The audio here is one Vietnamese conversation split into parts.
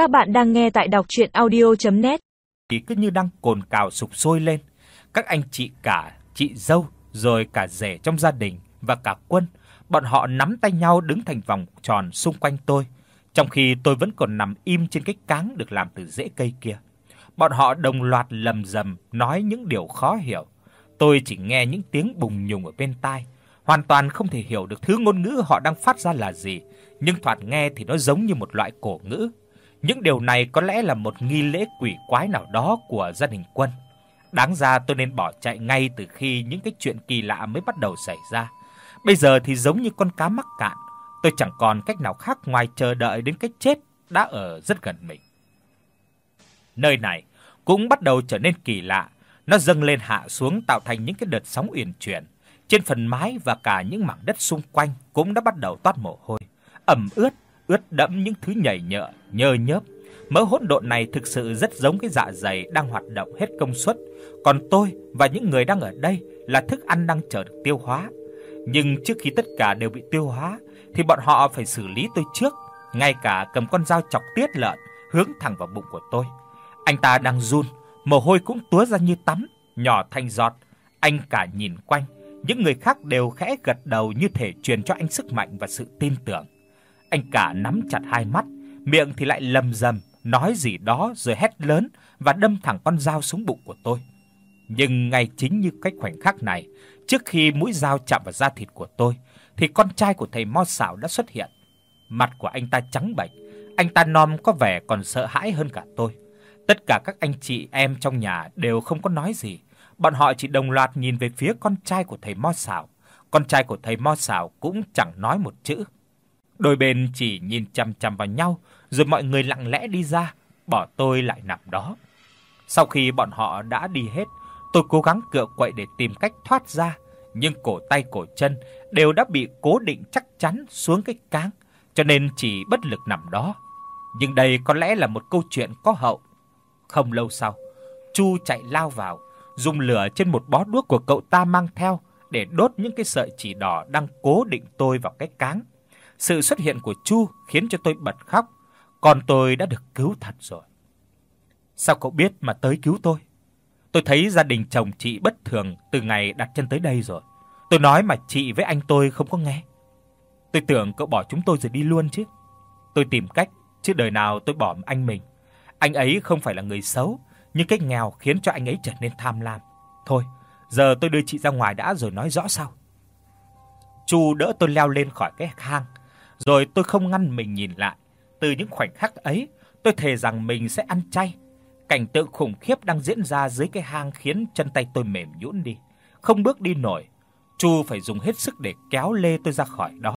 Các bạn đang nghe tại đọc docchuyenaudio.net. Thì cứ như đang cồn cào sục sôi lên. Các anh chị cả, chị dâu, rồi cả rể trong gia đình và cả quân, bọn họ nắm tay nhau đứng thành vòng tròn xung quanh tôi, trong khi tôi vẫn còn nằm im trên cái cáng được làm từ rễ cây kia. Bọn họ đồng loạt lầm rầm nói những điều khó hiểu. Tôi chỉ nghe những tiếng bùng nhùng ở bên tai, hoàn toàn không thể hiểu được thứ ngôn ngữ họ đang phát ra là gì, nhưng thoạt nghe thì nó giống như một loại cổ ngữ. Những điều này có lẽ là một nghi lễ quỷ quái nào đó của gia đình Quân. Đáng ra tôi nên bỏ chạy ngay từ khi những cái chuyện kỳ lạ mới bắt đầu xảy ra. Bây giờ thì giống như con cá mắc cạn, tôi chẳng còn cách nào khác ngoài chờ đợi đến cái chết đã ở rất gần mình. Nơi này cũng bắt đầu trở nên kỳ lạ, nó dâng lên hạ xuống tạo thành những cái đợt sóng uyển chuyển. Trên phần mái và cả những mảng đất xung quanh cũng đã bắt đầu toát mồ hôi, ẩm ướt, ướt đẫm những thứ nhảy nhợ, nhơ nhớp. Mớ hỗn độn này thực sự rất giống cái dạ dày đang hoạt động hết công suất, còn tôi và những người đang ở đây là thức ăn đang chờ được tiêu hóa. Nhưng trước khi tất cả đều bị tiêu hóa thì bọn họ phải xử lý tôi trước, ngay cả cầm con dao chọc tiết lợn hướng thẳng vào bụng của tôi. Anh ta đang run, mồ hôi cũng túa ra như tắm, nhỏ thành giọt. Anh cả nhìn quanh, những người khác đều khẽ gật đầu như thể truyền cho anh sức mạnh và sự tin tưởng. Anh cả nắm chặt hai mắt, miệng thì lại lầm rầm nói gì đó rồi hét lớn và đâm thẳng con dao xuống bụng của tôi. Nhưng ngay chính như cách khoảnh khắc này, trước khi mũi dao chạm vào da thịt của tôi, thì con trai của thầy Mo Sảo đã xuất hiện. Mặt của anh ta trắng bệch, anh ta nom có vẻ còn sợ hãi hơn cả tôi. Tất cả các anh chị em trong nhà đều không có nói gì, bọn họ chỉ đồng loạt nhìn về phía con trai của thầy Mo Sảo. Con trai của thầy Mo Sảo cũng chẳng nói một chữ. Đôi bên chỉ nhìn chằm chằm vào nhau, rồi mọi người lặng lẽ đi ra, bỏ tôi lại nằm đó. Sau khi bọn họ đã đi hết, tôi cố gắng cựa quậy để tìm cách thoát ra, nhưng cổ tay cổ chân đều đã bị cố định chắc chắn xuống cái cáng, cho nên chỉ bất lực nằm đó. Nhưng đây có lẽ là một câu chuyện có hậu. Không lâu sau, Chu chạy lao vào, dùng lửa trên một bó đuốc của cậu ta mang theo để đốt những cái sợi chỉ đỏ đang cố định tôi vào cái cáng. Sự xuất hiện của Chu khiến cho tôi bật khóc, còn tôi đã được cứu thật rồi. Sao cậu biết mà tới cứu tôi? Tôi thấy gia đình chồng chị bất thường từ ngày đặt chân tới đây rồi. Tôi nói mà chị với anh tôi không có nghe. Tôi tưởng cậu bỏ chúng tôi rồi đi luôn chứ. Tôi tìm cách, chứ đời nào tôi bỏ anh mình. Anh ấy không phải là người xấu, nhưng cái nghèo khiến cho anh ấy trở nên tham lam. Thôi, giờ tôi đưa chị ra ngoài đã rồi nói rõ sau. Chu đỡ tôi leo lên khỏi cái hang, rồi tôi không ngăn mình nhìn lại. Từ những khoảnh khắc ấy, tôi thề rằng mình sẽ ăn chay. Cảnh tượng khủng khiếp đang diễn ra dưới cái hang khiến chân tay tôi mềm nhũn đi, không bước đi nổi. Chu phải dùng hết sức để kéo lê tôi ra khỏi đó.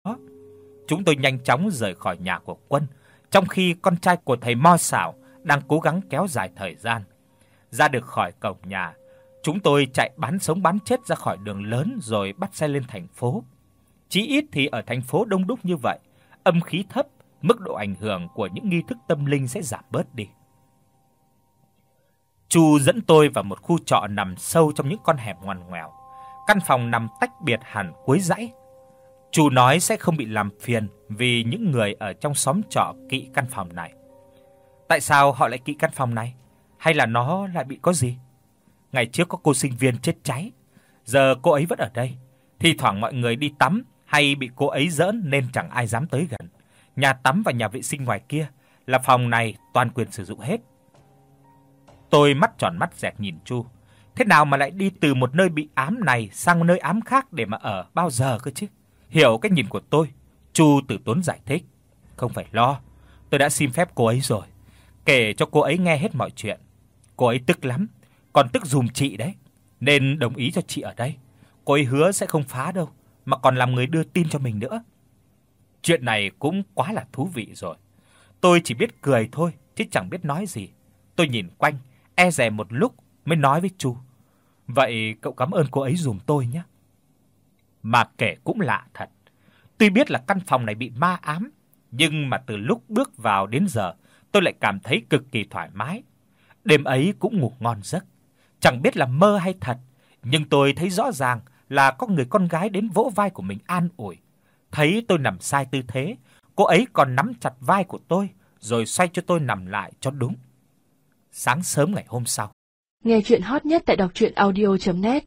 Chúng tôi nhanh chóng rời khỏi nhà của Quân, trong khi con trai của thầy Mo Sảo đang cố gắng kéo dài thời gian. Ra được khỏi cổng nhà, chúng tôi chạy bán sống bán chết ra khỏi đường lớn rồi bắt xe lên thành phố. Chí ít thì ở thành phố đông đúc như vậy, âm khí thấp, mức độ ảnh hưởng của những nghi thức tâm linh sẽ giảm bớt đi. Chu dẫn tôi vào một khu trọ nằm sâu trong những con hẻm ngoằn ngoèo. Căn phòng nằm tách biệt hẳn cuối dãy. Chu nói sẽ không bị làm phiền vì những người ở trong xóm trọ kỵ căn phòng này. Tại sao họ lại kỵ căn phòng này? Hay là nó lại bị có gì? Ngày trước có cô sinh viên chết cháy, giờ cô ấy vẫn ở đây. Thi thoảng mọi người đi tắm hay bị cô ấy giỡn nên chẳng ai dám tới gần. Nhà tắm và nhà vệ sinh ngoài kia là phòng này toàn quyền sử dụng hết. Tôi mắt tròn mắt dẹt nhìn Chu. Thế nào mà lại đi từ một nơi bị ám này sang nơi ám khác để mà ở bao giờ cơ chứ? Hiểu cái nhìn của tôi, Chu Tử Tốn giải thích. Không phải lo, tôi đã xin phép cô ấy rồi. Kể cho cô ấy nghe hết mọi chuyện. Cô ấy tức lắm, còn tức dùm chị đấy, nên đồng ý cho chị ở đây. Cô ấy hứa sẽ không phá đâu, mà còn làm người đưa tin cho mình nữa. Chuyện này cũng quá là thú vị rồi. Tôi chỉ biết cười thôi, chứ chẳng biết nói gì. Tôi nhìn quanh, e dè một lúc mới nói với Chu. Vậy cậu cảm ơn cô ấy giùm tôi nhé. Mà kể cũng lạ thật. Tuy biết là căn phòng này bị ma ám, nhưng mà từ lúc bước vào đến giờ, tôi lại cảm thấy cực kỳ thoải mái. Đêm ấy cũng ngủ ngon giấc. Chẳng biết là mơ hay thật, nhưng tôi thấy rõ ràng là có người con gái đến vỗ vai của mình an ủi. Thấy tôi nằm sai tư thế, cô ấy còn nắm chặt vai của tôi rồi xoay cho tôi nằm lại cho đúng. Sáng sớm ngày hôm sau, Nghe truyện hot nhất tại doctruyenaudio.net